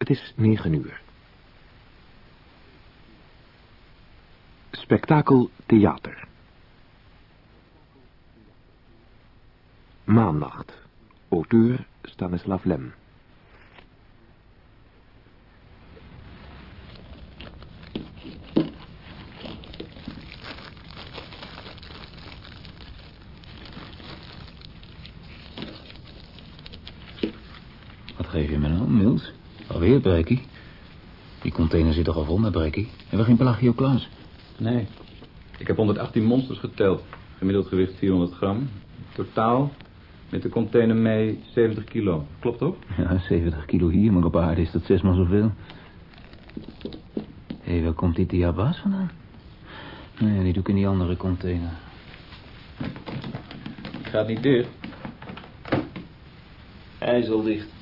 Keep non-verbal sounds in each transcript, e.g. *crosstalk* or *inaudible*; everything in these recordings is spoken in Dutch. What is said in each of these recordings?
Het is negen uur. Spektakel Theater. Maannacht. Auteur Stanislav Lem. Wat geef je me nou, Milt? Alweer brekkie? Die container zit toch al vol met brekkie? Hebben we geen plagio Nee. Ik heb 118 monsters geteld. Gemiddeld gewicht 400 gram. Totaal met de container mee 70 kilo. Klopt toch? Ja, 70 kilo hier, maar op aarde is dat zesmaal zoveel. Hé, hey, waar komt die diabas vandaan? Nee, die doe ik in die andere container. Gaat niet dicht. IJzeldicht.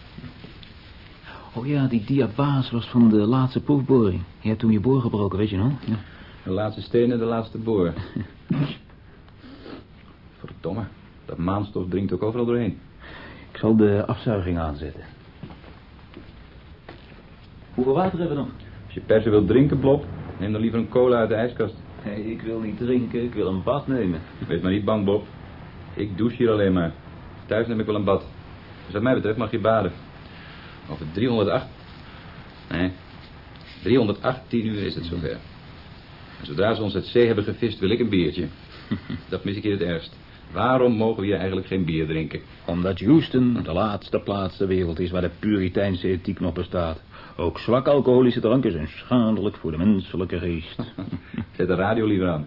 Oh ja, die diabaas was van de laatste proefboring. Je hebt toen je boor gebroken, weet je nog? Ja. De laatste steen en de laatste boor. *laughs* Verdomme. Dat maanstof dringt ook overal doorheen. Ik zal de afzuiging aanzetten. Hoeveel water hebben we nog? Als je per se wilt drinken, Blob, neem dan liever een cola uit de ijskast. Nee, ik wil niet drinken, ik wil een bad nemen. Wees maar niet bang, Bob. Ik douche hier alleen maar. Thuis neem ik wel een bad. Dus wat mij betreft mag je baden. Over 308... Nee, 318 uur is het zover. En zodra ze ons uit zee hebben gevist, wil ik een biertje. *laughs* Dat mis ik hier het ergst. Waarom mogen we hier eigenlijk geen bier drinken? Omdat Houston de laatste plaats ter wereld is waar de puriteinse ethiek nog bestaat. Ook zwak alcoholische dranken zijn schadelijk voor de menselijke geest. *laughs* Zet de radio liever aan.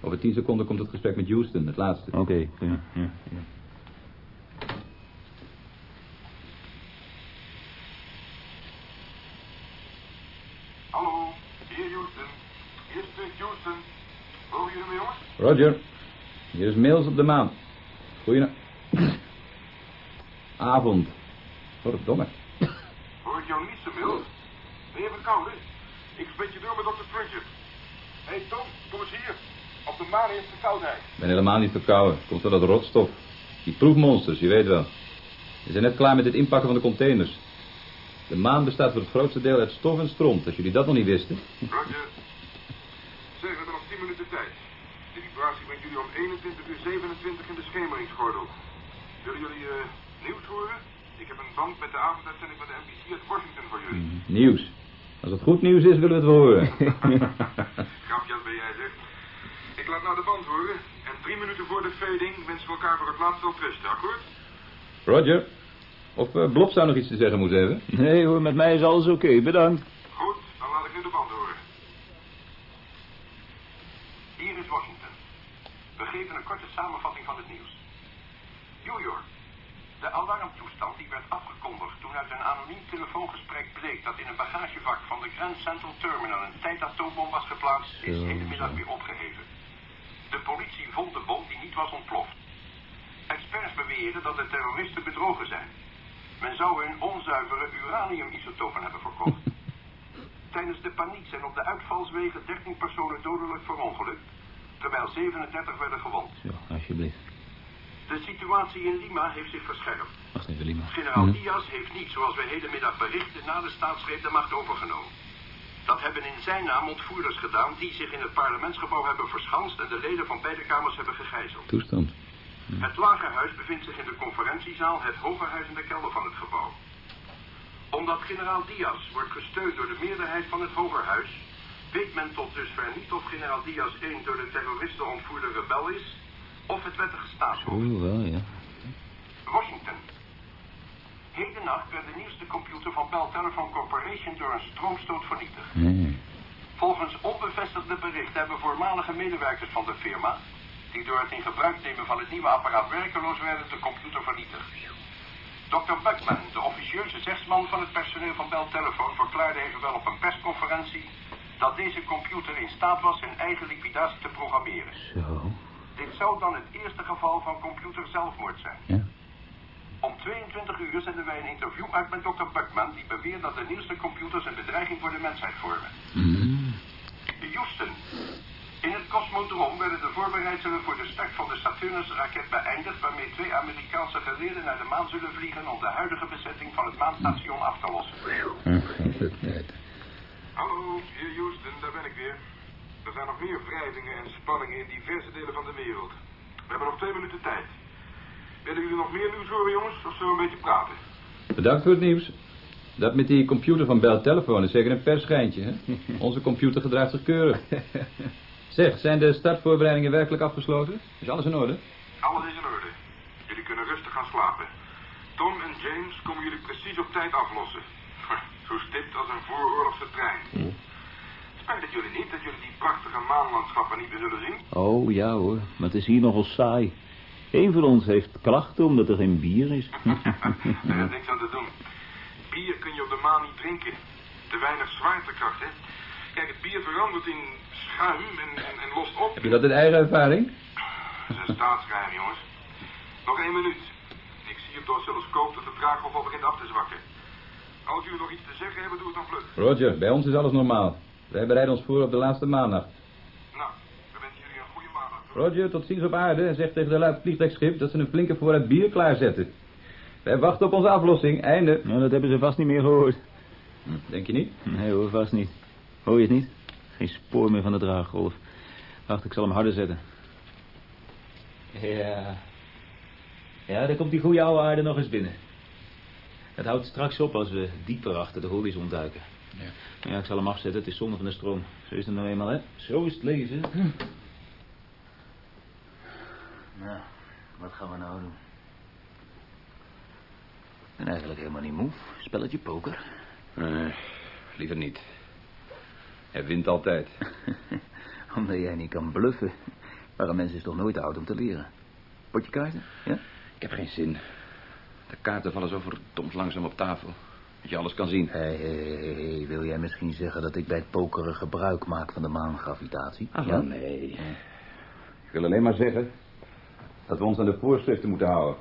Over tien seconden komt het gesprek met Houston, het laatste. Oké, okay, ja, ja, ja. Hallo, hier Houston. Hier spreekt Houston. Horen jullie me, jongens? Roger. Hier is Mails op de maan. Goeie avond. Verdomme. Hoor ik jou niet zo, Mills? Ben je verkouden? Ik spreek je door met dokter Pritchard. Hé, hey, Tom, kom eens hier. Op de maan heeft verkoudheid. Ik ben helemaal niet verkouden. Komt door dat rotstof. Die proefmonsters, je weet wel. We zijn net klaar met het inpakken van de containers. De maan bestaat voor het grootste deel uit stof en stront, als jullie dat nog niet wisten. Roger. Zeg, we hebben nog 10 minuten tijd. De vibratie brengt jullie om 21 uur 27 in de schemeringsgordel. Willen jullie uh, nieuws horen? Ik heb een band met de avonduitzending van de NBC uit Washington voor jullie. Mm, nieuws. Als het goed nieuws is, willen we het horen. *laughs* Grapjas ben jij, zeg. Ik laat nou de band horen. En drie minuten voor de fading wensen we elkaar voor het laatst wel rusten, akkoord? Roger. Of uh, Blob zou nog iets te zeggen moeten hebben? Nee hoor, met mij is alles oké. Okay. Bedankt. Goed, dan laat ik nu de band horen. Hier is Washington. We geven een korte samenvatting van het nieuws. New York. De alarmtoestand die werd afgekondigd toen uit een anoniem telefoongesprek bleek dat in een bagagevak van de Grand Central Terminal een tijdatoombom was geplaatst, is hedendmiddag weer opgeheven. De politie vond de bom die niet was ontploft. Experts beweren dat de terroristen bedrogen zijn. Men zou hun onzuivere uraniumisotopen hebben verkocht. *laughs* Tijdens de paniek zijn op de uitvalswegen 13 personen dodelijk verongelukt, terwijl 37 werden gewond. Ja, alsjeblieft. De situatie in Lima heeft zich verscherpt. Wacht even, Lima. Generaal mm. Diaz heeft niet, zoals we hedenmiddag berichten, na de staatsgreep de macht overgenomen. Dat hebben in zijn naam ontvoerders gedaan die zich in het parlementsgebouw hebben verschanst en de leden van beide kamers hebben gegijzeld. Toestand. Mm. Het lagerhuis bevindt zich in de conferentiezaal, het hogerhuis in de kelder van het gebouw. Omdat generaal Diaz wordt gesteund door de meerderheid van het hogerhuis, weet men tot dusver niet of generaal Diaz een door de terroristen ontvoerde rebel is of het wettige staatshoofd. Oeh, wel, ja. Washington. Hedennacht werd de nieuwste computer van Bell Telephone Corporation door een stroomstoot vernietigd. Volgens onbevestigde berichten hebben voormalige medewerkers van de firma, die door het in gebruik nemen van het nieuwe apparaat werkeloos werden, de computer vernietigd. Dr. Buckman, de officieuze zegsman van het personeel van Bell Telephone, verklaarde evenwel op een persconferentie dat deze computer in staat was zijn eigen liquidatie te programmeren. Zo. Dit zou dan het eerste geval van computer zelfmoord zijn. Ja. Om 22 uur zenden wij een interview uit met Dr. Buckman... die beweert dat de nieuwste computers een bedreiging voor de mensheid vormen. Mm. Houston. In het Cosmo kosmodroom werden de voorbereidselen voor de start van de Saturnus-raket beëindigd... waarmee twee Amerikaanse geleerden naar de maan zullen vliegen... om de huidige bezetting van het maanstation af te lossen. Hallo, hier Houston, daar ben ik weer. Er zijn nog meer wrijvingen en spanningen in diverse delen van de wereld. We hebben nog twee minuten tijd. Willen jullie nog meer nieuws horen, jongens? Of zullen we een beetje praten? Bedankt voor het nieuws. Dat met die computer van Bell Telephone is zeker een persgeintje, hè? *laughs* Onze computer gedraagt zich keurig. Zeg, zijn de startvoorbereidingen werkelijk afgesloten? Is alles in orde? Alles is in orde. Jullie kunnen rustig gaan slapen. Tom en James komen jullie precies op tijd aflossen. Zo stipt als een vooroorlogse trein. Spijt het jullie niet dat jullie die prachtige maanlandschappen niet meer zullen zien? Oh, ja hoor, maar het is hier nogal saai. Eén van ons heeft klachten omdat er geen bier is. *laughs* Er is niks aan te doen. Bier kun je op de maan niet drinken. Te weinig zwaartekracht, hè? Kijk, het bier verandert in schuim en, en, en lost op. Heb je dat in eigen ervaring? Dat is een staatsgeheim, jongens. Nog één minuut. Ik zie op de oscilloscoop dat de draaghof al begint af te zwakken. Als jullie nog iets te zeggen hebben, doe het dan vlug. Roger, bij ons is alles normaal. Wij bereiden ons voor op de laatste maandag. Nou, we wensen jullie een goede maandag. Roger, tot ziens op aarde en zeg tegen de luid vliegtuigschip dat ze een flinke voorraad bier klaarzetten. Wij wachten op onze aflossing. Einde. Nou, dat hebben ze vast niet meer gehoord. Hm, Denk je niet? Nee hoor, vast niet. Hoor je het niet? Geen spoor meer van de draaggolf. Wacht, ik zal hem harder zetten. Ja. Ja, dan komt die goede oude aarde nog eens binnen. Het houdt straks op als we dieper achter de horizon duiken. Ja. Ja, ik zal hem afzetten. Het is zonde van de stroom. Zo is het nou eenmaal, hè? Zo is het leven. Nou, wat gaan we nou doen? Ik ben eigenlijk helemaal niet moe. Spelletje poker. Nee, liever niet. Hij wint altijd. *laughs* Omdat jij niet kan bluffen. Maar een mens is toch nooit oud om te leren. Potje kaarten, ja? Ik heb geen zin. De kaarten vallen zo verdomd langzaam op tafel. Dat je alles kan zien. Hé, wil jij misschien zeggen dat ik bij het pokeren gebruik maak van de maangravitatie? Ach, ja? nee. Ik wil alleen maar zeggen dat we ons aan de voorschriften moeten houden.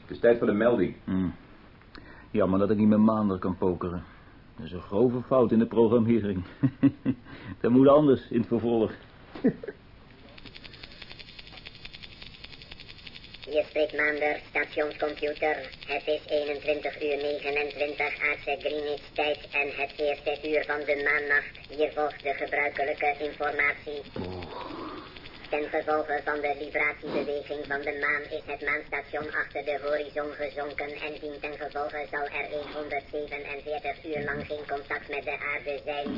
Het is tijd voor de melding. Hm. Jammer dat ik niet met maandag kan pokeren. Dat is een grove fout in de programmering. *laughs* dat moet anders in het vervolg. *laughs* Hier spreekt Maander, stationscomputer. Het is 21 uur 29 aardse Greenwich tijd en het eerste uur van de maannacht. Hier volgt de gebruikelijke informatie. Ten gevolge van de vibratiebeweging van de maan is het maanstation achter de horizon gezonken en dien ten gevolge zal er 147 uur lang geen contact met de aarde zijn.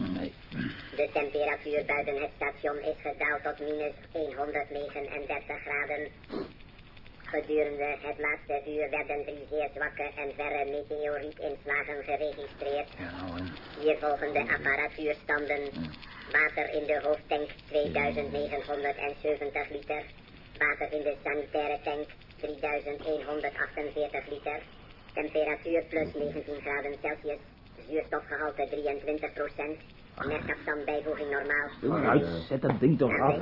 De temperatuur buiten het station is gedaald tot minus 139 graden. Gedurende het laatste uur werden drie zeer zwakke en verre meteorietinslagen geregistreerd. Nou. Hier volgen de apparatuurstanden. Water in de hoofdtank 2970 liter. Water in de sanitaire tank 3148 liter. Temperatuur plus 19 graden Celsius. Zuurstofgehalte 23 procent. Merkafstand bijvoeging normaal. Uit, zet dat ding toch af.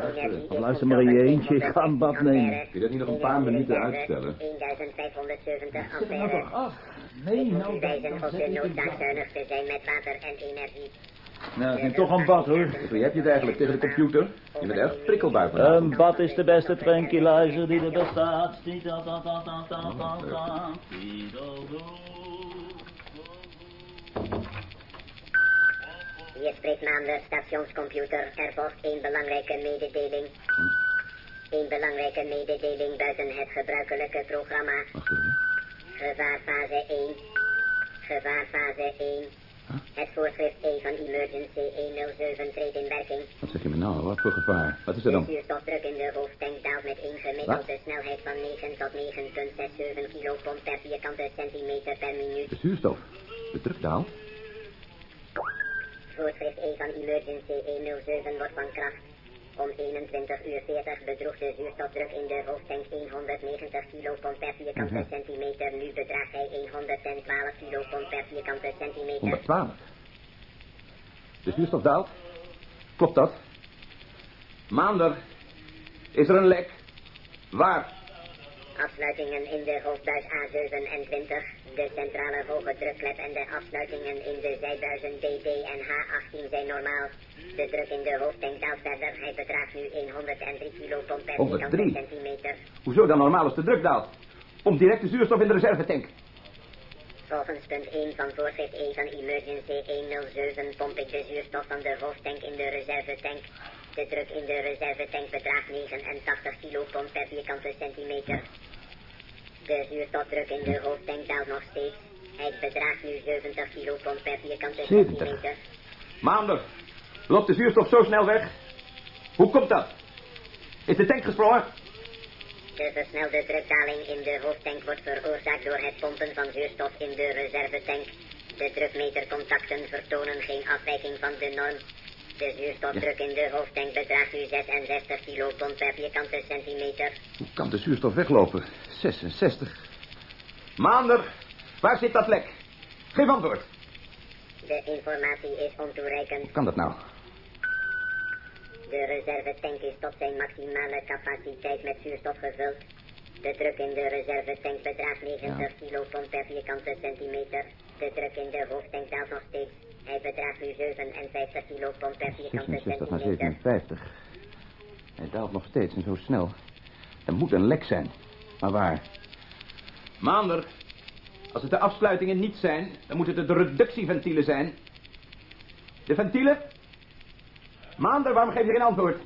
Is Luister maar in je eentje, ik ga een bad nemen. Kun je dat niet nog een paar minuten uitstellen? 1570 Zet er nou ampère. toch af. Nee, Ik moet nou, u dan, wijzen dan op zet de ik het noodzaak af. zuinig te zijn met water en energie. Nou, ik neem toch een bad, hoor. Hoe heb je het eigenlijk tegen de computer? Je bent erg prikkelbaar vanavond. Een bad is de beste tranquilizer die er bestaat. Hier spreekt Maander, stationscomputer. Er volgt één belangrijke mededeling. Eén belangrijke mededeling buiten het gebruikelijke programma. Wacht even. Gevaarfase 1. Gevaarfase 1. Het voorschrift E van Emergency 107 treedt in werking. Wat zeg je me nou? Wat voor gevaar? Wat is er De dan? zuurstofdruk in de hoofdtank daalt met een gemiddelde snelheid van 9 tot 9,67 kilopomp per vierkante centimeter per minuut. De zuurstof. De druk daalt. Voorschrift E van Emergency 107 wordt van kracht. Om 21 uur 40 bedroeg de zuurstofdruk in de hoofdtank 190 kilopomp per vierkante Mhm. centimeter. Nu bedraagt hij 112 kilopomp per vierkante centimeter. 112. De zuurstof daalt. Klopt dat? Maandag. Is er een lek? Waar? Afsluitingen in de hoofdbuis A27, de centrale hoge drukklep en de afsluitingen in de zijbuizen DD en H18 zijn normaal. De druk in de hoofdtank daalt verder. Hij bedraagt nu 103 kilopond per 103? vierkante centimeter. Hoezo dan normaal als de druk daalt? Om direct de zuurstof in de reservetank. Volgens punt 1 van voorschrift E van Emergency 107 pomp ik de zuurstof van de hoofdtank in de reservetank. De druk in de reservetank bedraagt 89 kilopond per vierkante centimeter. De zuurstofdruk in de hoofdtank daalt nog steeds. Hij bedraagt nu 70 kilopond per vierkante 70? centimeter. Maander, loopt de zuurstof zo snel weg? Hoe komt dat? Is de tank gesprongen? De versnelde drukdaling in de hoofdtank wordt veroorzaakt door het pompen van zuurstof in de reservetank. De drukmetercontacten vertonen geen afwijking van de norm. De zuurstofdruk in de hoofdtank bedraagt nu 66 kilopond per vierkante centimeter. Hoe kan de zuurstof weglopen? 66. Maander, waar zit dat lek? Geef antwoord. De informatie is ontoereikend. Hoe kan dat nou? De reservetank is tot zijn maximale capaciteit met zuurstof gevuld. De druk in de reservetank bedraagt 90 kilopond per vierkante centimeter. De druk in de hoofdtank daalt nog steeds. Hij bedraagt nu 57 kilopond per vierkante 66 naar centimeter. 57. Hij daalt nog steeds en zo snel. Er moet een lek zijn. Maar waar? Maander, als het de afsluitingen niet zijn, dan moeten het de reductieventielen zijn. De ventielen? Maander, waarom geef je geen antwoord?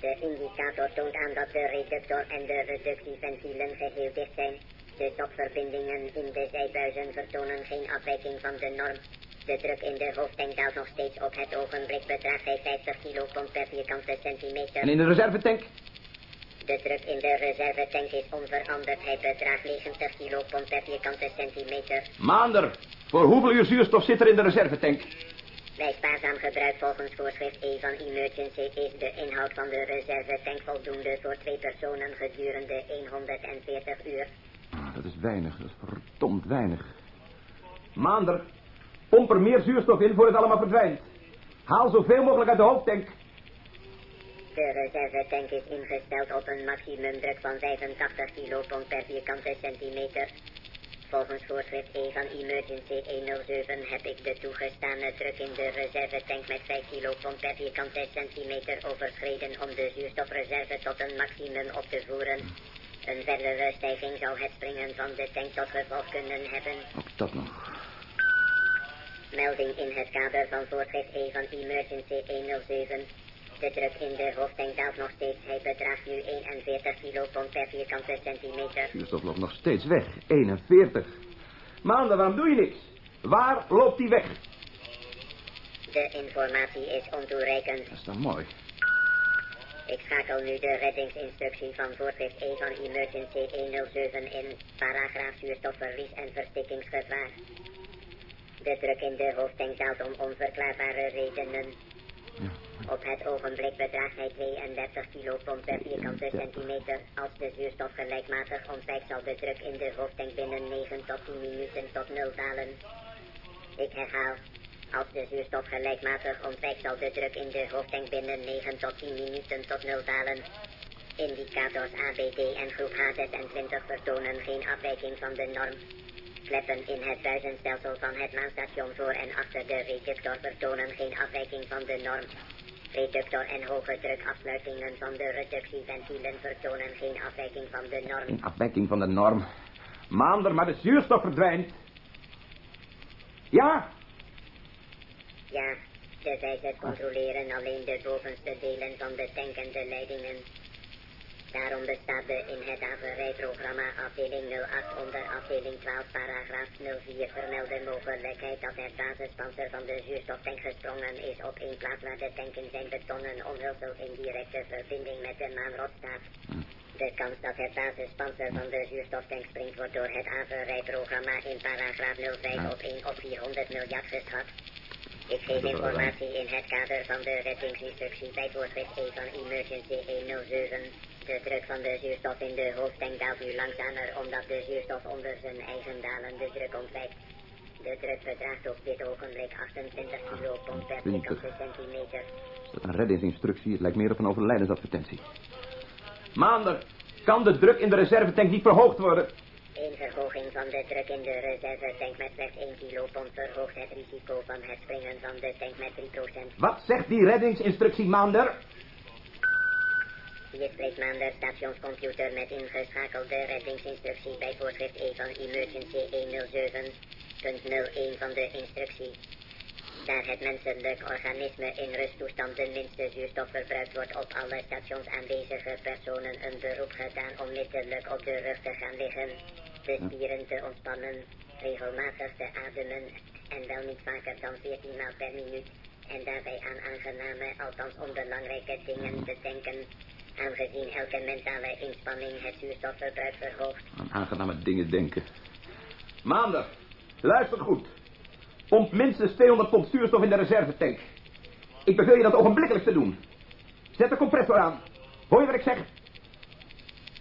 De indicator toont aan dat de reductor en de reductieventielen geheel dicht zijn. De stopverbindingen in de zijbuizen vertonen geen afwijking van de norm. De druk in de hoofdtank daalt nog steeds op het ogenblik bedraagt hij 50 kilopond per vierkante centimeter. En in de reservetank? De druk in de reservetank is onveranderd. Hij bedraagt 90 kilopond per vierkante centimeter. Maander, voor hoeveel uur zuurstof zit er in de reservetank? Bij spaarzaam gebruik volgens voorschrift E van Emergency is de inhoud van de reservetank voldoende voor twee personen gedurende 140 uur. Dat is weinig, dat is verdomd weinig. Maander, pomp er meer zuurstof in voor het allemaal verdwijnt. Haal zoveel mogelijk uit de hoofdtank. De reservetank is ingesteld op een maximumdruk van 85 kilopond per vierkante centimeter. Volgens voorschrift E van Emergency 107 heb ik de toegestane druk in de reservetank met 5 kilopond per vierkante centimeter overschreden om de zuurstofreserve tot een maximum op te voeren. Een verdere stijging zou het springen van de tank tot gevolg kunnen hebben. Ook dat nog. Melding in het kader van voorschrift E van Emergency 107. De druk in de hoofdtank daalt nog steeds. Hij bedraagt nu 41 kilopond per vierkante centimeter. Zuurstof loopt nog steeds weg. 41. Maander, waarom doe je niks? Waar loopt die weg? De informatie is ontoereikend. Dat is dan mooi. Ik schakel nu de reddingsinstructie van voorschrift E van Emergency 107 in. Paragraaf zuurstofverlies en verstikkingsgevaar. De druk in de hoofdtank daalt om onverklaarbare redenen. Op het ogenblik bedraagt hij 32 kilopond per vierkante centimeter. Als de zuurstof gelijkmatig ontwijkt zal de druk in de hoofdtank binnen 9 tot 10 minuten tot nul dalen. Ik herhaal. Als de zuurstof gelijkmatig ontwijkt zal de druk in de hoofdtank binnen 9 tot 10 minuten tot nul dalen. Indicators ABD en groep H26 vertonen geen afwijking van de norm. Kleppen in het buizenstelsel van het maanstation voor en achter de reductor vertonen geen afwijking van de norm. Reductor en hoge drukafsluitingen van de reductieventielen vertonen geen afwijking van de norm. In afwijking van de norm. Maander, maar de zuurstof verdwijnt. Ja? Ja, de wijzers controleren alleen de bovenste delen van de tank en de leidingen. Daarom bestaat de in het averijprogramma afdeling 08 onder afdeling 12 paragraaf 04 vermelde mogelijkheid dat het basispanzer van de zuurstoftank gesprongen is op één plaats waar de tank in zijn betonnen omhulsel in directe verbinding met de maanrot staat. De kans dat het basispanzer van de zuurstoftank springt wordt door het averijprogramma in paragraaf 05 op 1 op 400 miljard geschat. Ik geef informatie in het kader van de reddingsinstructie bij voorschrift E van Emergency 107. De druk van de zuurstof in de hoofdtank daalt nu langzamer omdat de zuurstof onder zijn eigen dalende druk ontwijkt. De druk bedraagt op dit ogenblik 28 kilopond per 20. vierkante centimeter. Is dat een reddingsinstructie? Het lijkt meer op een overlijdensadvertentie. Maander, Kan de druk in de reservetank niet verhoogd worden? Een verhoging van de druk in de reservetank met slechts 1 kilopond verhoogt het risico van het springen van de tank met 3%. Wat zegt die reddingsinstructie, Maander? Hier spreekt Maander, stationscomputer met ingeschakelde reddingsinstructie bij voorschrift E van Emergency 107.01 van de instructie. Daar het menselijk organisme in rusttoestand de minste zuurstof verbruikt, wordt op alle stations aanwezige personen een beroep gedaan onmiddellijk op de rug te gaan liggen, de spieren te ontspannen, regelmatig te ademen en wel niet vaker dan 14 maal per minuut en daarbij aan aangename, althans onbelangrijke dingen te denken, aangezien elke mentale inspanning het zuurstofverbruik verhoogt. Aan aangename dingen denken. Maander, luister goed. Pomp minstens 200 pond zuurstof in de reservetank. Ik beveel je dat ogenblikkelijk te doen. Zet de compressor aan. Hoor je wat ik zeg?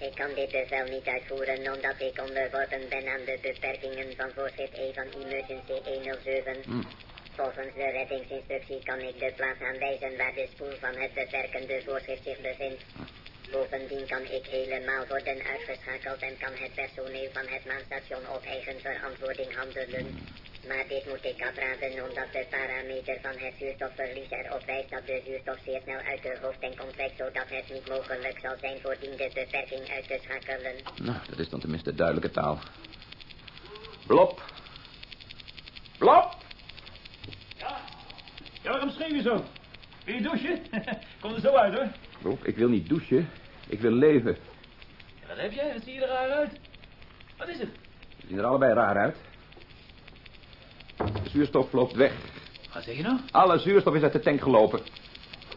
Ik kan dit bevel niet uitvoeren omdat ik onderworpen ben aan de beperkingen van voorschrift E van Emergency 107. Volgens de reddingsinstructie kan ik de plaats aanwijzen waar de spoel van het beperkende voorschrift zich bevindt. Bovendien kan ik helemaal worden uitgeschakeld en kan het personeel van het maanstation op eigen verantwoording handelen. Maar dit moet ik afraden omdat de parameter van het zuurstofverlies erop wijst dat de zuurstof zeer snel uit de hoofdtank ontwijkt, zodat het niet mogelijk zal zijn voordien de beperking uit te schakelen. Nou, dat is dan tenminste duidelijke taal. Blop. Blop. Ja, waarom schreeuw je zo? Wil je douchen? *laughs* Kom er zo uit, hoor. Blop, ik wil niet douchen. Ik wil leven. Ja, wat heb jij? Wat zie je er raar uit? Wat is het? Ze zien er allebei raar uit. Zuurstof loopt weg. Wat zeg je nou? Alle zuurstof is uit de tank gelopen.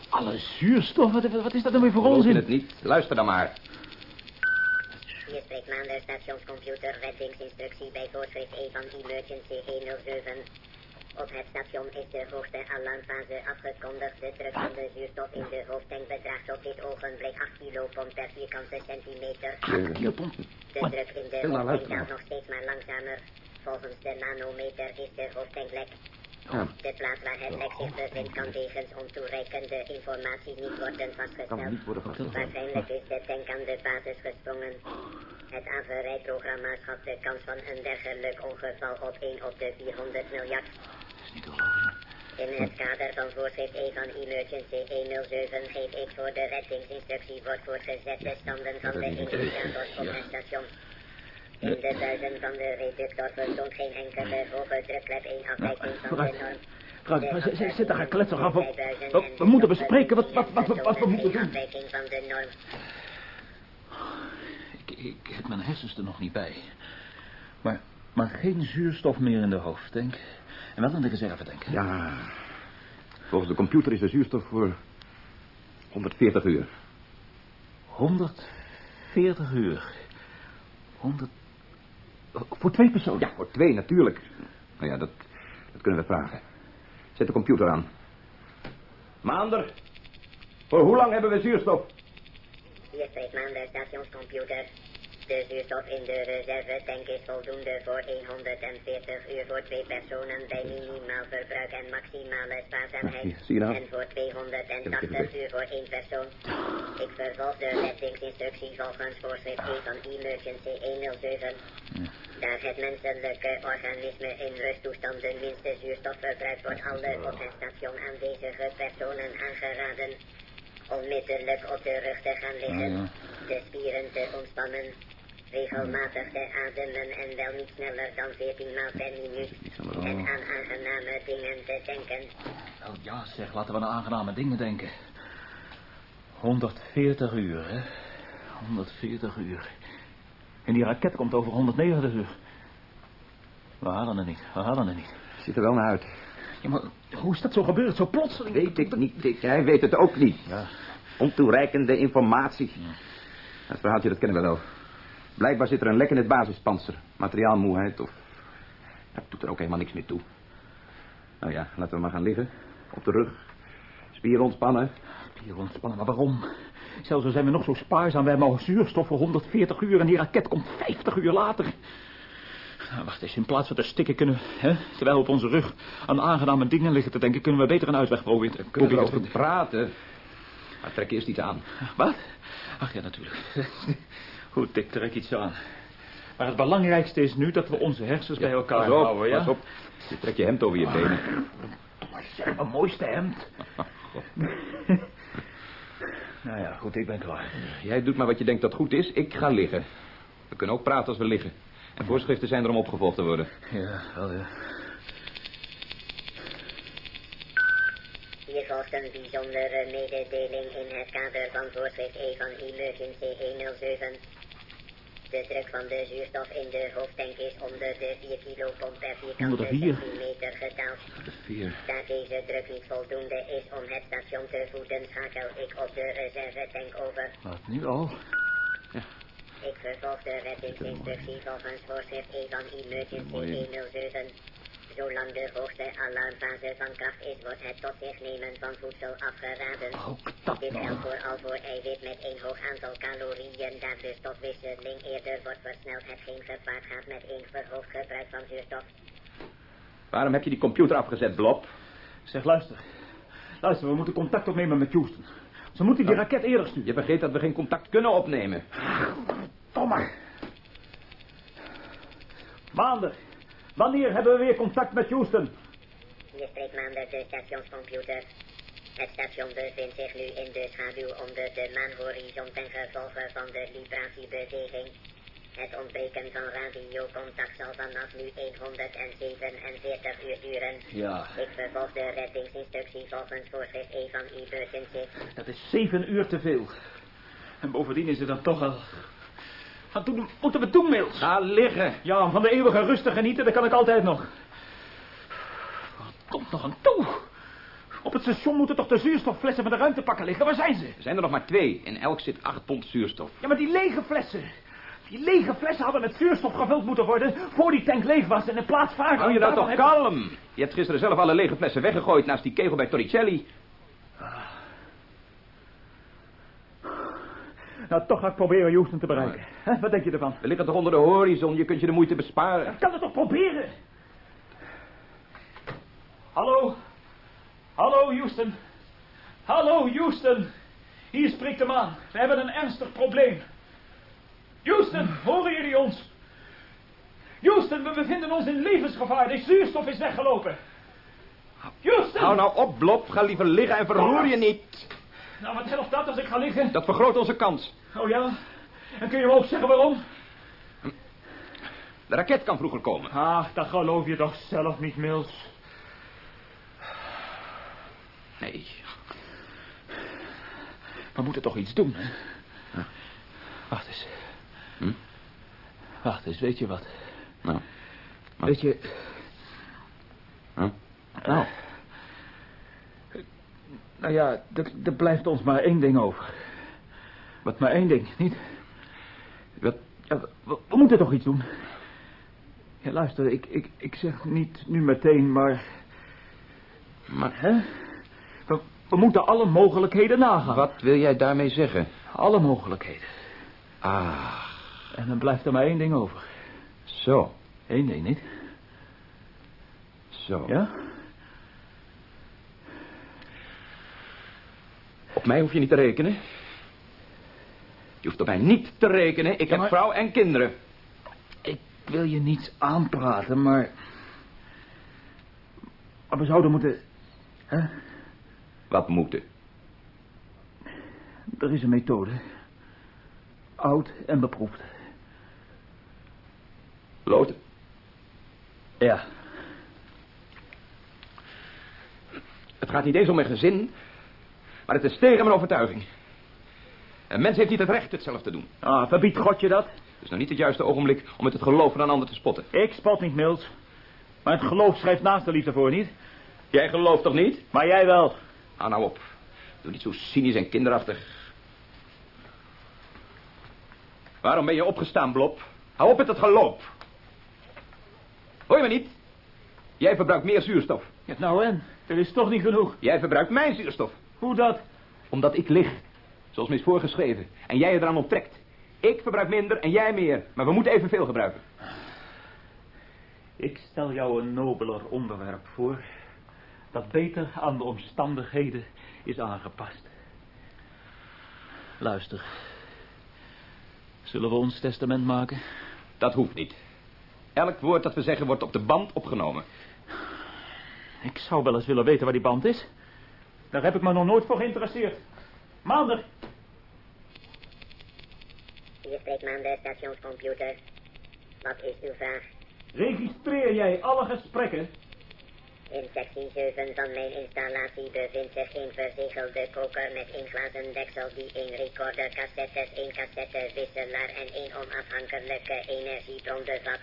Alle zuurstof? Wat, wat is dat nou weer voor onzin? het niet? Luister dan maar. Hier spreekt Maander, stationscomputer, reddingsinstructie bij voorschrift E van Emergency 107. Op het station is de hoogste alarmfase afgekondigd. De druk van de zuurstof in de hoofdtank bedraagt op dit ogenblik 8 kilopond per vierkante centimeter. Kilopond. De druk in de naar hoofdtank daalt nog steeds maar langzamer. Volgens de manometer is de hoofdtank lek. Ja, De plaats waar het lek zich bevindt kan wegens ontoereikende informatie niet worden vastgesteld. niet worden vastgesteld. Waarschijnlijk is de tank aan de basis gesprongen. Het averijprogramma schat de kans van een dergelijk ongeval op 1 op de 400 miljard. In het kader van voorschrift E van Emergency 107 geef ik voor de reddingsinstructie wordt voortgezet de standen van de indicator op het station. In de buizen van de reductor vertoont geen enkele hoge drukklep een afwijking van de norm. Zet- zet- zet daar afwijking kletsen af. van We, moeten bespreken wat, wat, wat, wat, wat we moeten doen. van de norm. Ik, ik heb mijn hersens er nog niet bij. Maar, maar geen zuurstof meer in de hoofdtank. En wel in de reservetank. Ja. Volgens de computer is de zuurstof voor 140 uur. 140 uur. 100... Voor twee personen? Ja, voor twee natuurlijk. Nou ja, dat, dat kunnen we vragen. Zet de computer aan. Maander, voor hoe lang hebben we zuurstof? Hier spreekt Maander, stationscomputer. De zuurstof in de reservetank is voldoende voor 140 uur voor twee personen bij minimaal verbruik en maximale spaarzaamheid. Zie je nou? En voor 280 uur voor één persoon. Ik vervolg de reddingsinstructie volgens voorschrift E van Emergency 107. Daar het menselijke organisme in rusttoestand de minste zuurstof verbruikt, wordt alle op het station aanwezige personen aangeraden onmiddellijk op de rug te gaan liggen, de spieren te ontspannen, regelmatig te ademen en wel niet sneller dan 14 maal per minuut en aan aangename dingen te denken. Wel ja, zeg, laten we aan aangename dingen denken. 140 uur, hè? 140 uur. En die raket komt over 190 uur. We halen het niet, we halen het niet. Ziet er wel naar uit. Ja, maar hoe is dat zo gebeurd, zo plotseling? Weet ik niet, Dick. Hij weet het ook niet. Ja. Ontoereikende informatie. Dat verhaaltje, dat kennen we wel. Blijkbaar zit er een lek in het basispanzer. Materiaalmoeheid of... Dat doet er ook helemaal niks meer toe. Nou ja, laten we maar gaan liggen. Op de rug. Spieren ontspannen. Hier ontspannen, maar waarom? Zelfs al zijn we nog zo spaarzaam, we hebben al zuurstof voor 140 uur... en die raket komt 50 uur later. Nou, wacht eens, in plaats van te stikken kunnen... Hè, terwijl we op onze rug aan aangename dingen liggen te denken... kunnen we beter een uitweg proberen, Kunnen we erover praten? Maar trek eerst iets aan. Wat? Ach ja, natuurlijk. *laughs* Goed, ik trek iets aan. Maar het belangrijkste is nu dat we onze hersens bij elkaar Pas op, houden, ja? pas op. Je trekt je hemd over je benen. Mijn mooiste hemd. Nou ja, goed, ik ben klaar. Jij doet maar wat je denkt dat goed is. Ik ga liggen. We kunnen ook praten als we liggen. En voorschriften zijn er om opgevolgd te worden. Ja, wel ja. Hier volgt een bijzondere mededeling in het kader van voorschrift E van Emergency 107. De druk van de zuurstof in de hoofdtank is onder de 4 kilo pond per vierkante centimeter gedaald. Daar deze druk niet voldoende is om het station te voeden, schakel ik op de reservetank over. Wat, nu al? Ik vervolg de reddingsinstructie volgens voorschrift E van Emergency 107. Zolang de hoogste alarmfase van kracht is, wordt het tot zich nemen van voedsel afgeraden. Ook dat Dit geldt nog. vooral voor eiwit met een hoog aantal calorieën, daar de stofwisseling eerder wordt versneld, hetgeen gepaard gaat met een verhoogd gebruik van zuurstof. Waarom heb je die computer afgezet, Blob? Zeg, luister. Luister, we moeten contact opnemen met Houston. Ze moeten die raket eerder sturen. Je vergeet dat we geen contact kunnen opnemen. Domme. Maanden. Wanneer hebben we weer contact met Houston? Hier spreekt Maander de stationscomputer. Het station bevindt zich nu in de schaduw onder de maanhorizon ten gevolge van de vibratiebeweging. Het ontbreken van radiocontact zal vanaf nu 147 uur duren. Ja, Ik vervolg de reddingsinstructie volgens voorschrift E van Emergency. dat is zeven uur te veel. En bovendien is het dan toch al... Wat doen, moeten we doen, Mills? Ga liggen. Ja, om van de eeuwige rust te genieten, dat kan ik altijd nog. Wat komt nog aan toe? Op het station moeten toch de zuurstofflessen van de ruimtepakken liggen? Waar zijn ze? Er zijn er nog maar twee. In elk zit acht pond zuurstof. Ja, maar die lege flessen. Die lege flessen hadden met zuurstof gevuld moeten worden... voor die tank leeg was en in plaats van... Hou je nou toch kalm? Je hebt gisteren zelf alle lege flessen weggegooid naast die kegel bij Torricelli. Nou, toch ga ik proberen Houston te bereiken. Wat denk je ervan? We liggen toch onder de horizon. Je kunt je de moeite besparen. Ik kan het toch proberen? Hallo? Hallo, Houston. Hallo, Houston. Hier spreekt de man. We hebben een ernstig probleem. Houston, horen jullie ons? Houston, we bevinden ons in levensgevaar. De zuurstof is weggelopen. Houston! Hou nou op, Blob. Ga liever liggen en verroer je niet. Nou, wat helpt dat als ik ga liggen? Dat vergroot onze kans. Oh ja? En kun je me ook zeggen waarom? De raket kan vroeger komen. Ah, dat geloof je toch zelf niet, Mills. Nee. We moeten toch iets doen, hè? Wacht eens. Hm? Wacht eens, weet je wat? Nou. Wat? Weet je... Huh? Nou. Nou ja, er, blijft ons maar één ding over. Wat maar één ding, niet? Wat? Ja, we, we moeten toch iets doen? Ja, luister, ik, ik, ik zeg niet nu meteen, maar... Maar Hè? We, we moeten alle mogelijkheden nagaan. wat wil jij daarmee zeggen? Alle mogelijkheden. Ah, En dan blijft er maar één ding over. zo. Eén ding, niet? Zo. Ja? Op mij hoef je niet te rekenen. Je hoeft op mij niet te rekenen. Ik heb maar- vrouw en kinderen. Ik wil je niets aanpraten, maar... Maar we zouden moeten... Hè? Wat moeten? Er is een methode. Oud en beproefd. Loten. Ja. Het gaat niet eens om mijn gezin. Maar het is tegen mijn overtuiging. Een mens heeft niet het recht het zelf te doen. Ah, verbiedt God je dat? Het is nog niet het juiste ogenblik om met het geloof van een ander te spotten. Ik spot niet, Mills. Maar het geloof schrijft naast de liefde voor, niet? Jij gelooft toch niet? Maar jij wel. Hou nou op. Doe niet zo cynisch en kinderachtig. Waarom ben je opgestaan, Blob? Hou op met het geloof. Hoor je me niet? Jij verbruikt meer zuurstof. Ja, nou en? Er is toch niet genoeg. Jij verbruikt mijn zuurstof. Hoe dat? Omdat ik lig. Zoals me is voorgeschreven. En jij je eraan onttrekt. Ik verbruik minder en jij meer. Maar we moeten evenveel gebruiken. Ik stel jou een nobeler onderwerp voor... dat beter aan de omstandigheden is aangepast. Luister. Zullen we ons testament maken? Dat hoeft niet. Elk woord dat we zeggen wordt op de band opgenomen. Ik zou wel eens willen weten waar die band is. Daar heb ik me nog nooit voor geïnteresseerd. Maander, Hier spreekt Maander, stationscomputer. Wat is uw vraag? registreer jij alle gesprekken? In sectie 7 van mijn installatie bevindt zich een verzegelde koker met een glazen deksel die een recorder, cassettes, een cassettewisselaar en een onafhankelijke energiebron bevat.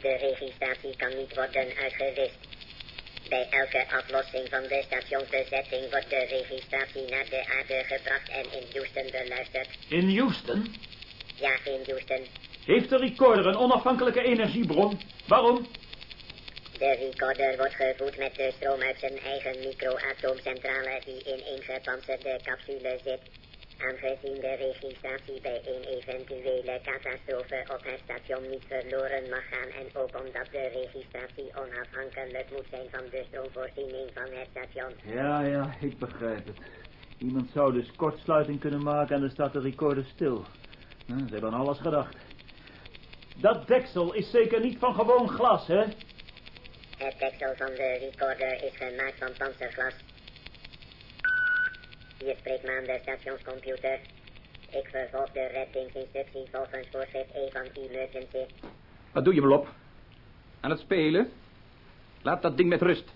De registratie kan niet worden uitgewist. Bij elke aflossing van de stationsbezetting wordt de registratie naar de aarde gebracht en in Houston beluisterd. In Houston? Ja, in Houston. Heeft de recorder een onafhankelijke energiebron? Waarom? De recorder wordt gevoed met de stroom uit zijn eigen microatoomcentrale die in een gepantserde capsule zit. Aangezien de registratie bij een eventuele catastrofe op het station niet verloren mag gaan en ook omdat de registratie onafhankelijk moet zijn van de stroomvoorziening van het station. Ja, ja, ik begrijp het. Iemand zou dus kortsluiting kunnen maken en dan staat de recorder stil. Nou, ze hebben aan alles gedacht. Dat deksel is zeker niet van gewoon glas, hè? Het deksel van de recorder is gemaakt van panzerglas. Hier spreekt Maan de stationscomputer. Ik vervolg de reddingsinstructie volgens voorschrift E van emergency. Wat doe je, Blop? Aan het spelen? Laat dat ding met rust.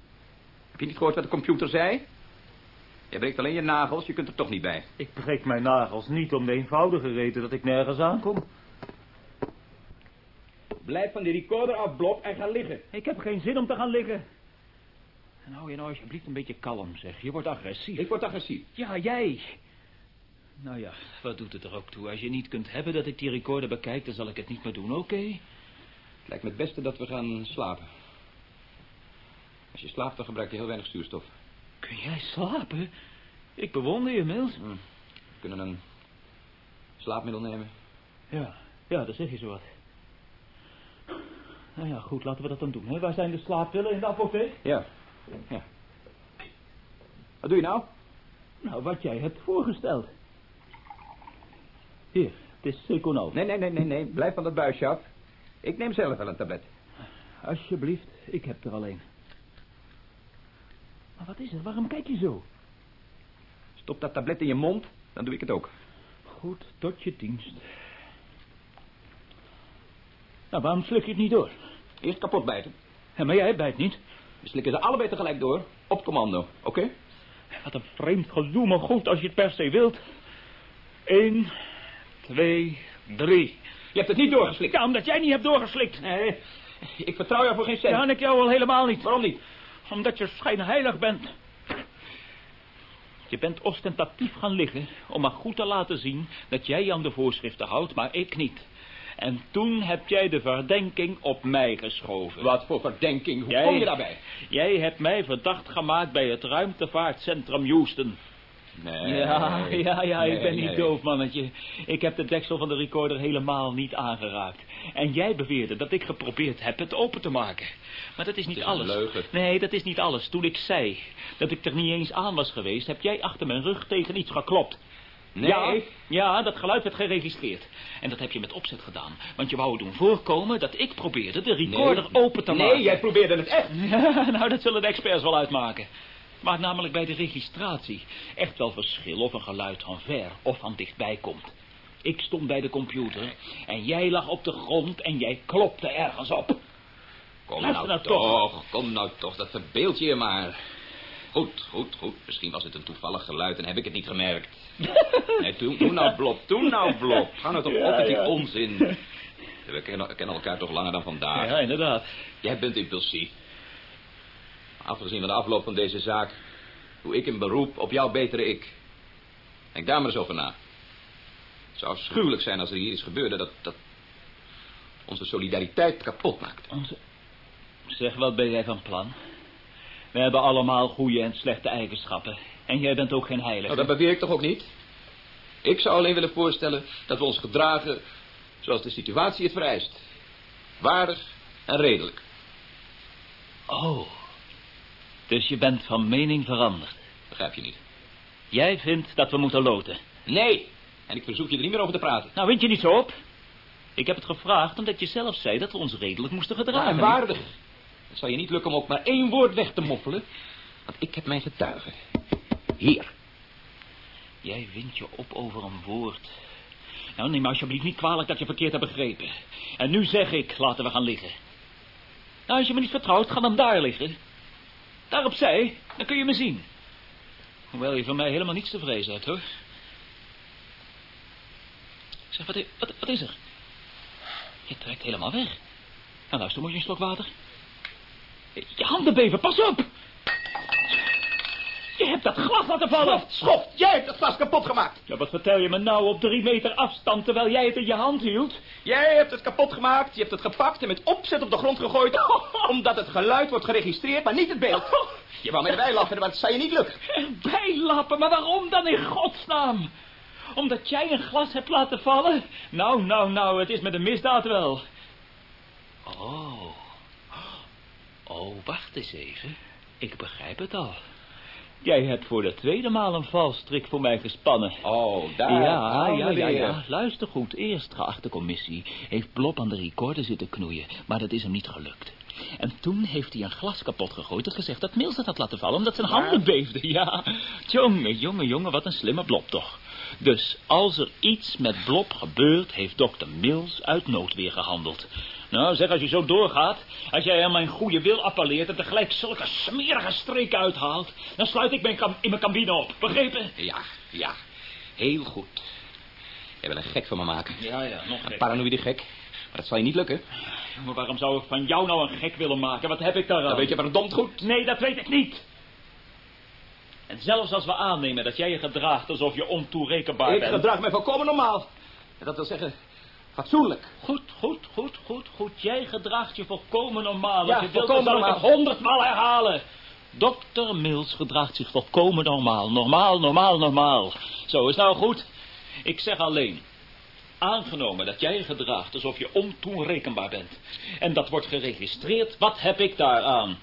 Heb je niet gehoord wat de computer zei? Je breekt alleen je nagels, je kunt er toch niet bij. Ik breek mijn nagels niet om de eenvoudige reden dat ik nergens aankom. Blijf van die recorder af, Blop, en ga liggen. Ik heb geen zin om te gaan liggen. En hou je nou alsjeblieft een beetje kalm, zeg. Je wordt agressief. Ik word agressief. Ja, jij. Nou ja, wat doet het er ook toe? Als je niet kunt hebben dat ik die recorder bekijk, dan zal ik het niet meer doen, oké? Het lijkt me het beste dat we gaan slapen. Als je slaapt, dan gebruik je heel weinig zuurstof. Kun jij slapen? Ik bewonder je, Mills. Hm. We kunnen een slaapmiddel nemen. Ja, ja, daar zeg je zo wat. Nou ja, goed, laten we dat dan doen. Hè? Waar zijn de slaappillen in de apotheek? Ja. Ja. Wat doe je nou? Nou, wat jij hebt voorgesteld. Hier, het is Seconal. Nee, nee, nee, nee, nee. Blijf van dat buisje af. Ik neem zelf wel een tablet. Alsjeblieft, ik heb er alleen. Maar wat is er? Waarom kijk je zo? Stop dat tablet in je mond, dan doe ik het ook. Goed, tot je dienst. Nou, waarom slik je het niet door? Eerst kapot bijten. Ja, maar jij bijt niet. We slikken ze allebei tegelijk door. Op commando, oké? Wat een vreemd gedoe, maar goed, als je het per se wilt. Eén, twee, drie. Je hebt het niet doorgeslikt. Ja, omdat jij niet hebt doorgeslikt. Nee, ik vertrouw jou voor geen cent. Ja, en ik jou al helemaal niet. Waarom niet? Omdat je schijnheilig bent. Je bent ostentatief gaan liggen om maar goed te laten zien dat jij je aan de voorschriften houdt, maar ik niet. En toen heb jij de verdenking op mij geschoven. Wat voor verdenking? Hoe Jij- kom je daarbij? Jij hebt mij verdacht gemaakt bij het ruimtevaartcentrum Houston. Nee. Ja, ja, ja, ik Nee, ben niet nee. doof, mannetje. Ik heb de deksel van de recorder helemaal niet aangeraakt. En jij beweerde dat ik geprobeerd heb het open te maken. Maar dat is niet is een alles. leugen. Nee, dat is niet alles. Toen ik zei dat ik er niet eens aan was geweest, heb jij achter mijn rug tegen iets geklopt. Nee. Ja, ja, dat geluid werd geregistreerd. En dat heb je met opzet gedaan. Want je wou het doen voorkomen dat ik probeerde de recorder Nee. open te maken. Nee, jij probeerde het echt. *laughs* Ja, nou, dat zullen de experts wel uitmaken. Maar namelijk bij de registratie echt wel verschil of een geluid van ver of van dichtbij komt. Ik stond bij de computer en jij lag op de grond en jij klopte ergens op. Kom Luister nou nou toch. toch, kom nou toch, dat verbeeld je je maar. Goed, goed, goed. Misschien was het een toevallig geluid en heb ik het niet gemerkt. *laughs* Nee, doe, doe nou blop, doe nou blop. Ga nou toch Ja, op met die ja. onzin. We kennen, kennen elkaar toch langer dan vandaag. Ja, inderdaad. Jij bent impulsief. Afgezien van de afloop van deze zaak... doe ik een beroep op jouw betere ik. Denk daar maar eens over na. Het zou afschuwelijk zijn als er hier iets gebeurde... dat, dat onze solidariteit kapot maakt. Onze... Zeg, wat ben jij van plan? We hebben allemaal goede en slechte eigenschappen. En jij bent ook geen heilige. Nou, dat beweer ik toch ook niet? Ik zou alleen willen voorstellen dat we ons gedragen zoals de situatie het vereist. Waardig en redelijk. Oh. Dus je bent van mening veranderd. Begrijp je niet? Jij vindt dat we moeten loten. Nee, En ik verzoek je er niet meer over te praten. Nou, wind je niet zo op. Ik heb het gevraagd omdat je zelf zei dat we ons redelijk moesten Ja, gedragen. en waardig. Het zal je niet lukken om ook maar één woord weg te moffelen. Want ik heb mijn getuigen. Hier. Jij wint je op over een woord. Nou, neem me alsjeblieft niet kwalijk dat je verkeerd hebt begrepen. En nu zeg ik, laten we gaan liggen. Nou, als je me niet vertrouwt, ga dan daar liggen. Daar opzij, dan kun je me zien. Hoewel je van mij helemaal niets te vrezen hebt, hoor. Zeg, wat, wat, wat is er? Je trekt helemaal weg. Nou, luister, moet je een slok water? Je handen beven, pas op! Je hebt dat glas laten vallen! Schoft, jij hebt het glas kapot gemaakt. Ja, wat vertel je me nou op drie meter afstand terwijl jij het in je hand hield? Jij hebt het kapot gemaakt, je hebt het gepakt en met opzet op de grond gegooid. *laughs* Omdat het geluid wordt geregistreerd, maar niet het beeld. Je wou mij erbij lachen, maar dat zou je niet lukken. Erbij lappen, maar waarom dan in godsnaam? Omdat jij een glas hebt laten vallen? Nou, nou, nou, het is met een misdaad wel. Oh. Oh, wacht eens even. Ik begrijp het al. Jij hebt voor de tweede maal een valstrik voor mij gespannen. Oh, daar. Ja, ja, ja, ja. Luister goed. Eerst, geachte commissie, heeft Blob aan de recorder zitten knoeien. Maar dat is hem niet gelukt. En toen heeft hij een glas kapot gegooid en gezegd dat Mills het had laten vallen omdat zijn handen beefden. Ja, jongen, jongen, jongen, wat een slimme Blob toch. Dus als er iets met Blob gebeurt, heeft dokter Mills uit noodweer gehandeld. Nou, zeg, als je zo doorgaat, als jij aan mijn goede wil appelleert en tegelijk zulke smerige streken uithaalt, dan sluit ik mijn in mijn cabine op, begrepen? Ja, ja. Heel goed. Jij wil een gek van me maken. Ja, ja, nog Een gek. paranoïde gek. Maar dat zal je niet lukken. Maar waarom zou ik van jou nou een gek willen maken? Wat heb ik daaraan? Dat weet je verdomd goed. Nee, dat weet ik niet. En zelfs als we aannemen dat jij je gedraagt alsof je ontoerekenbaar Ik bent... gedraag mij volkomen normaal. Dat wil zeggen, fatsoenlijk. Goed, goed, goed, goed, goed. Jij gedraagt je volkomen normaal. Ja, je volkomen ik normaal. het honderdmaal herhalen. Dokter Mills gedraagt zich volkomen normaal. Normaal, normaal, normaal. Zo, is nou goed. Ik zeg alleen... Aangenomen dat jij je gedraagt alsof je ontoerekenbaar bent. En dat wordt geregistreerd, wat heb ik daaraan?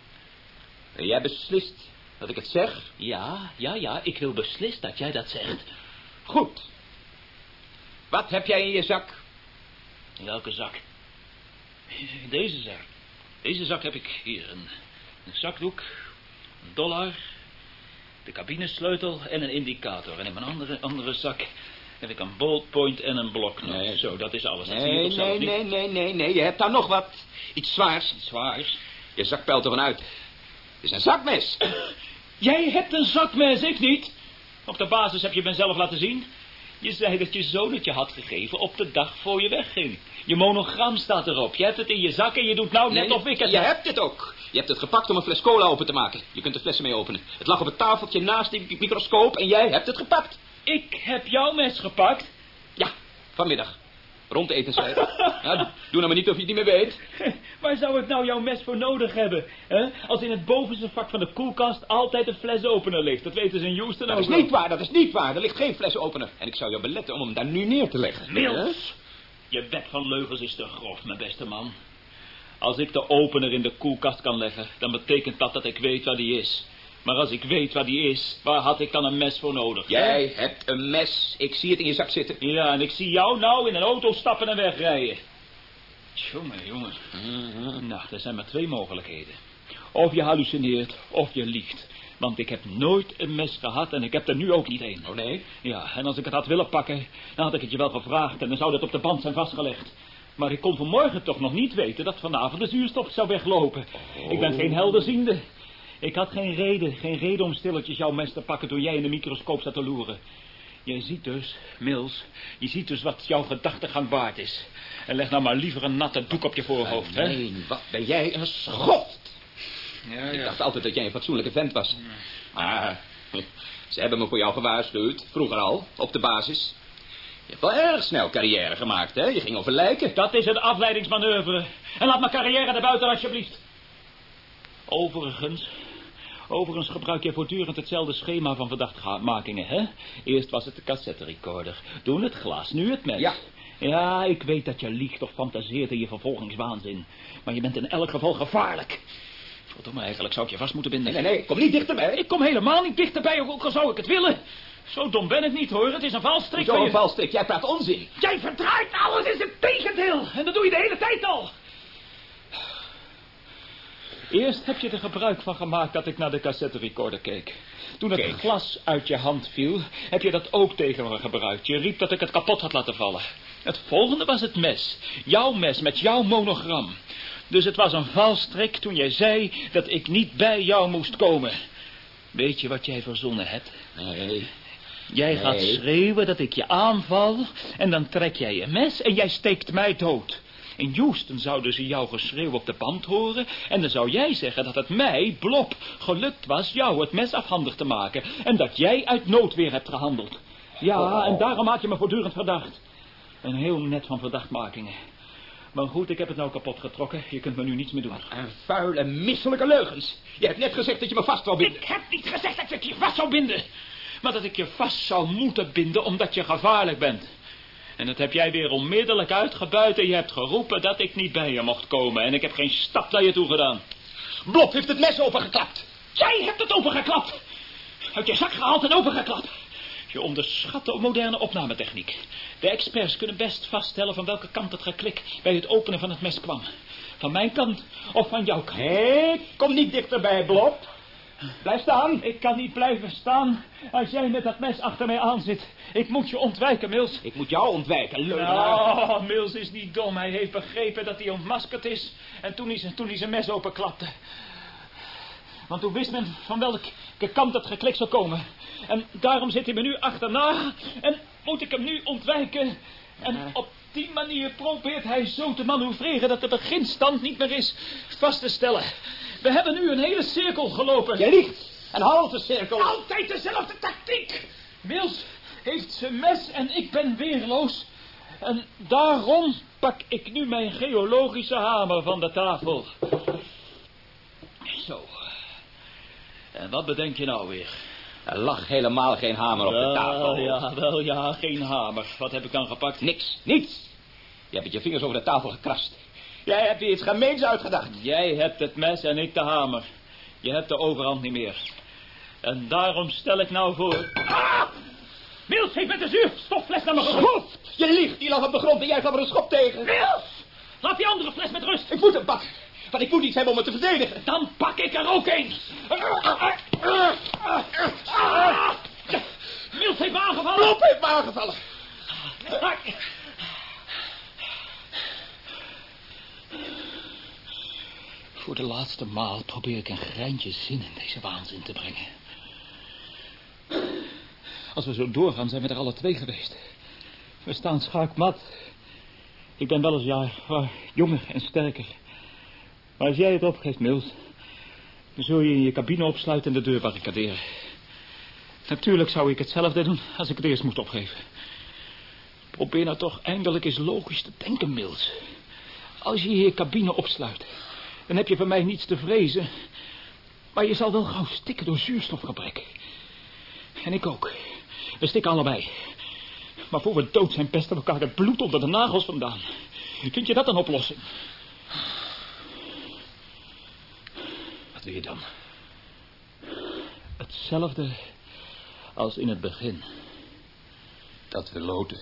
Jij beslist dat ik het zeg? Ja, ja, ja, ik wil beslist dat jij dat zegt. Goed. Wat heb jij in je zak? In welke zak? Deze zak. Deze zak heb ik hier een, een zakdoek, een dollar, de cabinesleutel en een indicator. En in mijn andere, andere zak heb ik een ballpoint en een bloknot. Nee. Zo, dat is alles. Dat Nee, nee, niet? nee, nee, nee, nee. Je hebt daar nog wat. Iets zwaars. Iets zwaars. Je zak pelt ervan uit. Het is een zakmes. *coughs* Jij hebt een zakmes, ik niet. Op de basis heb je me zelf laten zien. Je zei dat je zoon het je had gegeven op de dag voor je wegging. Je monogram staat erop. Je hebt het in je zak en je doet nou net Nee, of ik het Je heb. hebt het ook. Je hebt het gepakt om een fles cola open te maken. Je kunt de flessen mee openen. Het lag op het tafeltje naast die microscoop en jij hebt het gepakt. Ik heb jouw mes gepakt. Ja, vanmiddag. Rond etenstijd. *laughs* doe nou maar niet of je het niet meer weet. *laughs* Waar zou ik nou jouw mes voor nodig hebben? Hè? Als in het bovenste vak van de koelkast altijd een flesopener ligt. Dat weten ze in Houston Dat ook is niet waar, dat is niet waar. Er ligt geen flessenopener. En ik zou jou beletten om hem daar nu neer te leggen. Mills! Je wet van leugens is te grof, mijn beste man. Als ik de opener in de koelkast kan leggen, dan betekent dat dat ik weet waar die is. Maar als ik weet waar die is, waar had ik dan een mes voor nodig? hè? Jij hebt een mes. Ik zie het in je zak zitten. Ja, en ik zie jou nou in een auto stappen en wegrijden. Jongen, jongen. Nou, er zijn maar twee mogelijkheden. Of je hallucineert, of je liegt. Want ik heb nooit een mes gehad en ik heb er nu ook niet een. Oh nee? Ja, en als ik het had willen pakken, dan had ik het je wel gevraagd en dan zou dat op de band zijn vastgelegd. Maar ik kon vanmorgen toch nog niet weten dat vanavond de zuurstof zou weglopen. Ik ben geen helderziende. Ik had geen reden, geen reden om stilletjes jouw mes te pakken toen jij in de microscoop zat te loeren. Jij ziet dus, Mills, je ziet dus wat jouw gedachtegang waard is. En leg nou maar liever een natte doek op je voorhoofd, hè? Nee, wat ben jij een schoft. Ja, Ik dacht altijd dat jij een fatsoenlijke vent was. Maar ze hebben me voor jou gewaarschuwd. Vroeger al, op de basis. Je hebt wel erg snel carrière gemaakt, hè? Je ging over lijken. Dat is een afleidingsmanoeuvre. En laat mijn carrière naar buiten, alsjeblieft. Overigens, overigens gebruik je voortdurend hetzelfde schema van verdachtmakingen, hè? Eerst was het de cassette recorder, toen het glas, nu het mes. Ja. Ja, ik weet dat je liegt of fantaseert in je vervolgingswaanzin. Maar je bent in elk geval gevaarlijk. Verdomme, eigenlijk zou ik je vast moeten binden. Nee, nee, nee, kom niet dichterbij. Ik kom helemaal niet dichterbij, ook al zou ik het willen. Zo dom ben ik niet, hoor. Het is een valstrik Zo van een je. valstrik. Jij praat onzin. Jij verdraait alles, is het tegendeel. En dat doe je de hele tijd al. Eerst heb je er gebruik van gemaakt dat ik naar de cassette recorder keek. Toen het Keek. glas uit je hand viel, heb je dat ook tegen me gebruikt. Je riep dat ik het kapot had laten vallen. Het volgende was het mes. Jouw mes met jouw monogram. Dus het was een valstrik toen jij zei dat ik niet bij jou moest komen. Weet je wat jij verzonnen hebt? Nee. Jij gaat schreeuwen dat ik je aanval en dan trek jij je mes en jij steekt mij dood. In Houston zouden ze jouw geschreeuw op de band horen en dan zou jij zeggen dat het mij, Blob, gelukt was jou het mes afhandig te maken en dat jij uit noodweer hebt gehandeld. Ja, en daarom maak je me voortdurend verdacht. Een heel net van verdachtmakingen. Maar goed, ik heb het nou kapot getrokken. Je kunt me nu niets meer doen. En vuile, misselijke leugens. Je hebt net gezegd dat je me vast wou binden. Ik heb niet gezegd dat ik je vast zou binden. Maar dat ik je vast zou moeten binden omdat je gevaarlijk bent. En dat heb jij weer onmiddellijk uitgebuit en je hebt geroepen dat ik niet bij je mocht komen. En ik heb geen stap naar je toe gedaan. Blob heeft het mes opengeklapt. Jij hebt het opengeklapt. Uit je zak gehaald en opengeklapt. Je onderschat de moderne opnametechniek. De experts kunnen best vaststellen van welke kant het geklik bij het openen van het mes kwam. Van mijn kant of van jouw kant. Hé, kom niet dichterbij, Blob. Blijf staan. Ik kan niet blijven staan als jij met dat mes achter mij aan zit. Ik moet je ontwijken, Mills. Ik moet jou ontwijken, leugenaar. Oh, Mills is niet dom. Hij heeft begrepen dat hij ontmaskerd is. En toen hij, zijn- toen hij zijn mes openklapte. Want toen wist men van welke kant het geklik zou komen. En daarom zit hij me nu achterna. En moet ik hem nu ontwijken. En op die manier probeert hij zo te manoeuvreren dat de beginstand niet meer is vast te stellen. We hebben nu een hele cirkel gelopen. Je liegt. Een halve cirkel. Altijd dezelfde tactiek. Mills heeft zijn mes en ik ben weerloos. En daarom pak ik nu mijn geologische hamer van de tafel. Zo. En wat bedenk je nou weer? Er lag helemaal geen hamer op de tafel. Ja, wel ja, geen hamer. Wat heb ik dan gepakt? Niks, niets. Je hebt met je vingers over de tafel gekrast. Jij hebt hier iets gemeens uitgedacht. Jij hebt het mes en ik de hamer. Je hebt de overhand niet meer. En daarom stel ik nou voor... Ah! Mills heeft met de zuurstoffles naar gegooid. Schop! Je liegt, die lag op de grond en jij gaf er een schop tegen. Mills! Laat die andere fles met rust. Ik moet hem pakken. Want ik moet iets hebben om me te verdedigen. Dan pak ik er ook een. Mills heeft me aangevallen. Blob heeft me aangevallen. Voor de laatste maal probeer ik een greintje zin in deze waanzin te brengen. Als we zo doorgaan, zijn we er alle twee geweest. We staan schaakmat. Ik ben wel eens jaar jonger en sterker. Als jij het opgeeft, Mills... dan zul je in je cabine opsluiten en de deur barricaderen. Natuurlijk zou ik hetzelfde doen als ik het eerst moest opgeven. Probeer nou toch eindelijk eens logisch te denken, Mills. Als je je cabine opsluit... dan heb je van mij niets te vrezen. Maar je zal wel gauw stikken door zuurstofgebrek. En ik ook. We stikken allebei. Maar voor we dood zijn pesten we elkaar het bloed onder de nagels vandaan. Vind je dat een oplossing? Wat wil je dan? Hetzelfde als in het begin. Dat we loten.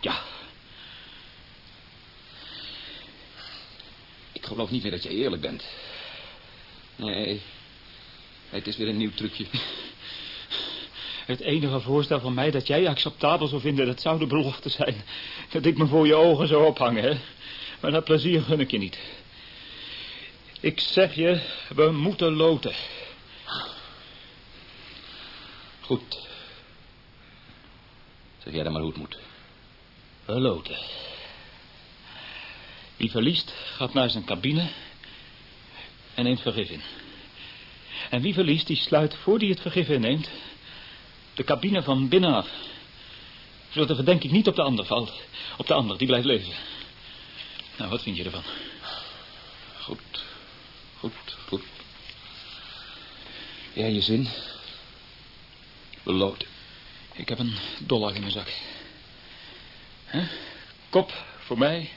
Ja, Ik geloof niet meer dat je eerlijk bent. Nee. Het is weer een nieuw trucje. het enige voorstel van mij dat jij acceptabel zou vinden... dat zou de belofte zijn. Dat ik me voor je ogen zou ophangen, hè. Maar dat plezier gun ik je niet. Ik zeg je, we moeten loten. Goed. Zeg jij dan maar hoe het moet. We loten. Wie verliest, gaat naar zijn cabine en neemt vergif in. En wie verliest, die sluit, voor hij het vergif inneemt, de cabine van binnenaf. Zodat de verdenking niet op de ander valt. Op de ander, die blijft leven. Nou, wat vind je ervan? Goed. Goed, goed. Ja, je zin. Loten. Ik heb een dollar in mijn zak. Hè? Kop voor mij.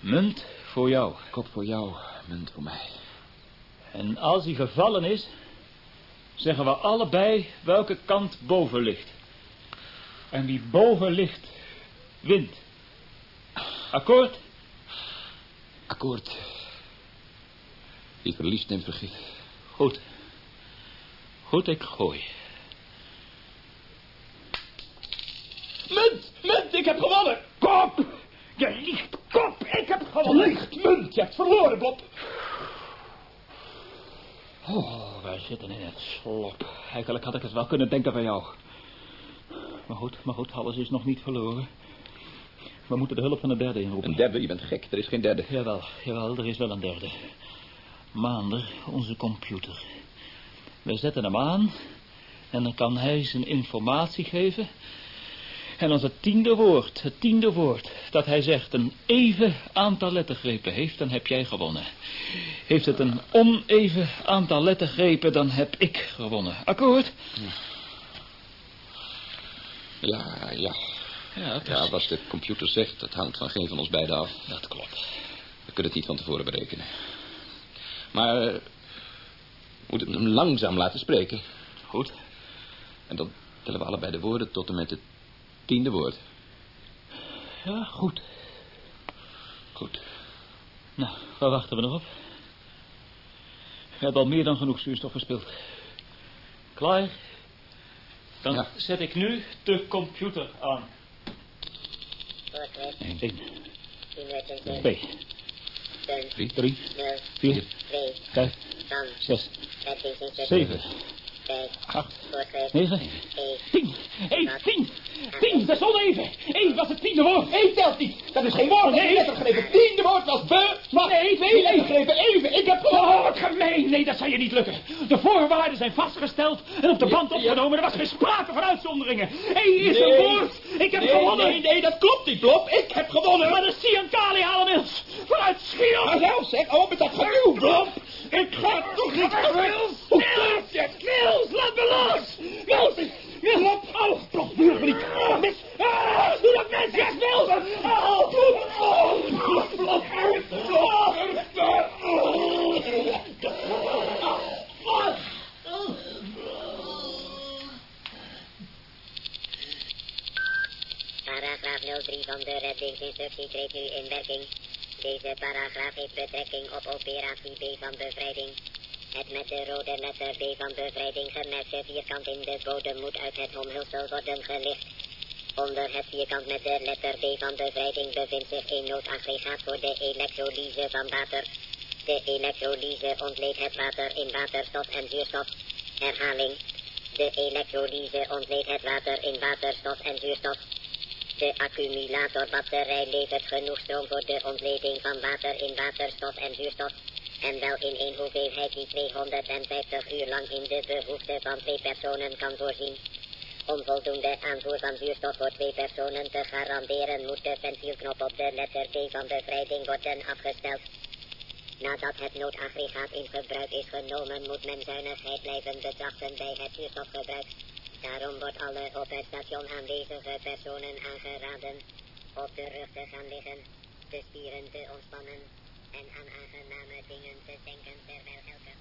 Munt voor jou. Kop voor jou, munt voor mij. En als hij gevallen is, zeggen we allebei welke kant boven ligt. En wie boven ligt, wint. Akkoord? Akkoord. Wie verliest neemt vergif. Goed. Goed, ik gooi. Munt, munt, ik heb gewonnen. Kop! Je liegt, kop, ik heb gewonnen. Liegt, munt, je hebt verloren, Bob. Oh, wij zitten in het slop. Eigenlijk had ik het wel kunnen denken van jou. Maar goed, maar goed, alles is nog niet verloren. We moeten de hulp van de derde inroepen. Een derde? Je bent gek. Er is geen derde. Jawel, jawel, er is wel een derde. Maander, onze computer. We zetten hem aan en dan kan hij zijn informatie geven. En als het tiende woord, het tiende woord, dat hij zegt een even aantal lettergrepen heeft, dan heb jij gewonnen. Heeft het een oneven aantal lettergrepen, dan heb ik gewonnen. Akkoord? Ja, ja. Ja, Ja, wat de computer zegt, dat hangt van geen van ons beiden af. dat klopt. We kunnen het niet van tevoren berekenen. Maar eh, we moeten hem langzaam laten spreken. Goed. En dan tellen we allebei de woorden tot en met het tiende woord. Ja, goed. Goed. Nou, waar wachten we nog op? We hebben al meer dan genoeg zuurstof verspild. Klaar? Dan Ja. zet ik nu de computer aan. Voortweg, 1, 10 minuten, 2, punt, 3, 0, 4, 2, 5, van, 6, verkiezingspunt, 7, 5, 8, voortweg, 9, 1, 10. Hé, 10. 10, dat is oneven. Eén was het tiende woord. Eén telt niet. Dat is geen woord. Nee, lettergrepen. Tiende woord was be, slag. Nee, twee lettergrepen. Even. Ik heb. Oh, wat gemeen. Nee, dat zal je niet lukken. De voorwaarden zijn vastgesteld en op de band opgenomen. Er was geen sprake van uitzonderingen. Eén is een woord. Ik heb gewonnen. Nee, nee, dat klopt niet, Blop. Ik heb gewonnen. Maar de Siankali halen ons. Vooruit, schiet op. Maar zelf zeg, oh, met dat geruw, Blop. Ik ga toch niet Wils, Wils, Wils, laat me los. Wils, Wils, oh, Blop, vuur me niet. Oh, mis, ah, doe dat mes, yes, Wils. Oh, oh, Blop, Blop, Paragraaf 03 van de reddingsinstructie treedt nu in werking. Deze paragraaf heeft betrekking op operatie B van bevrijding. Het met de rode letter B van bevrijding gemerkte vierkant in de bodem moet uit het omhulsel worden gelicht. Onder het vierkant met de letter B van bevrijding bevindt zich een noodaggregaat voor de elektrolyse van water. De elektrolyse ontleedt het water in waterstof en zuurstof. Herhaling. De elektrolyse ontleedt het water in waterstof en zuurstof. De accumulatorbatterij levert genoeg stroom voor de ontleding van water in waterstof en zuurstof. En wel in een hoeveelheid die 250 uur lang in de behoefte van twee personen kan voorzien. Om voldoende aanvoer van zuurstof voor twee personen te garanderen moet de ventielknop op de letter B van bevrijding worden afgesteld. Nadat het noodaggregaat in gebruik is genomen, moet men zuinigheid blijven betrachten bij het zuurstofgebruik. Daarom wordt alle op het station aanwezige personen aangeraden op de rug te gaan liggen, de spieren te ontspannen en aan aangename dingen te denken terwijl elke...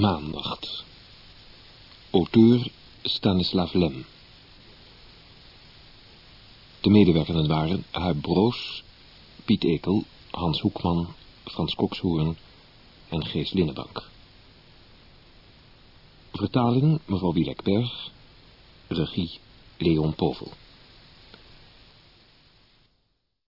Maannacht. Auteur Stanislav Lem. De medewerkenden waren Huib Broos, Piet Ekel, Hans Hoekman, Frans Kokshoorn en Gees Linnenbank. Vertaling mevrouw Wielekberg, regie Leon Povel.